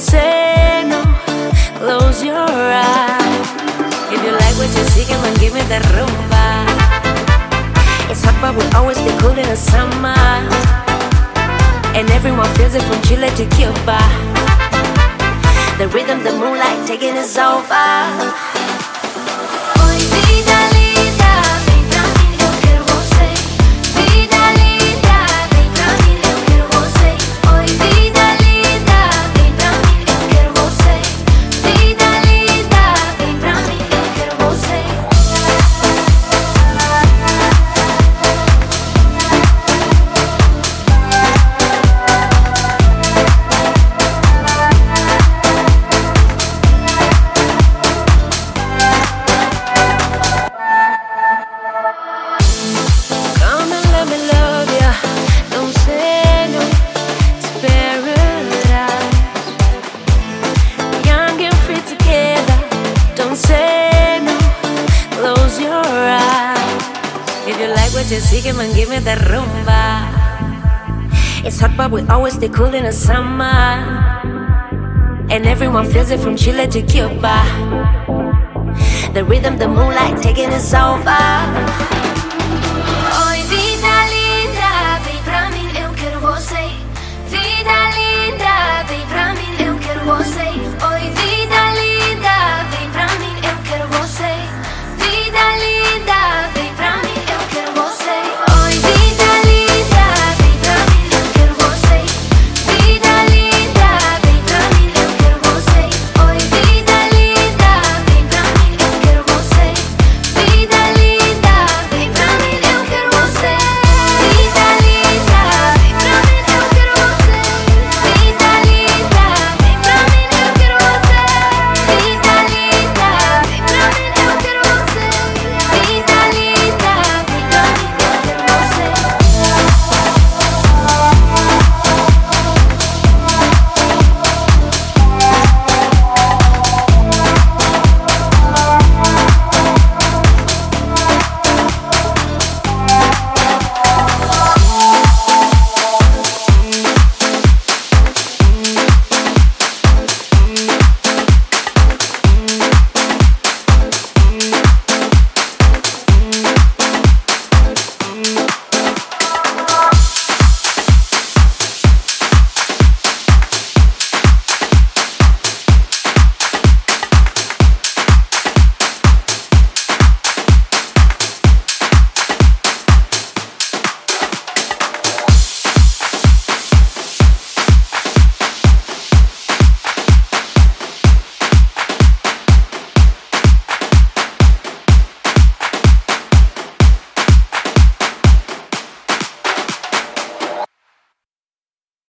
say no, close your eyes. If you like what you see, come then give me that rumba. It's hot, but we always stay cool in the summer. And everyone feels it from Chile to Cuba. The rhythm, the moonlight, taking us over. Him and give me that rumba. It's hot, but we always stay cool in the summer. And everyone feels it from Chile to Cuba. The rhythm, the moonlight taking us over.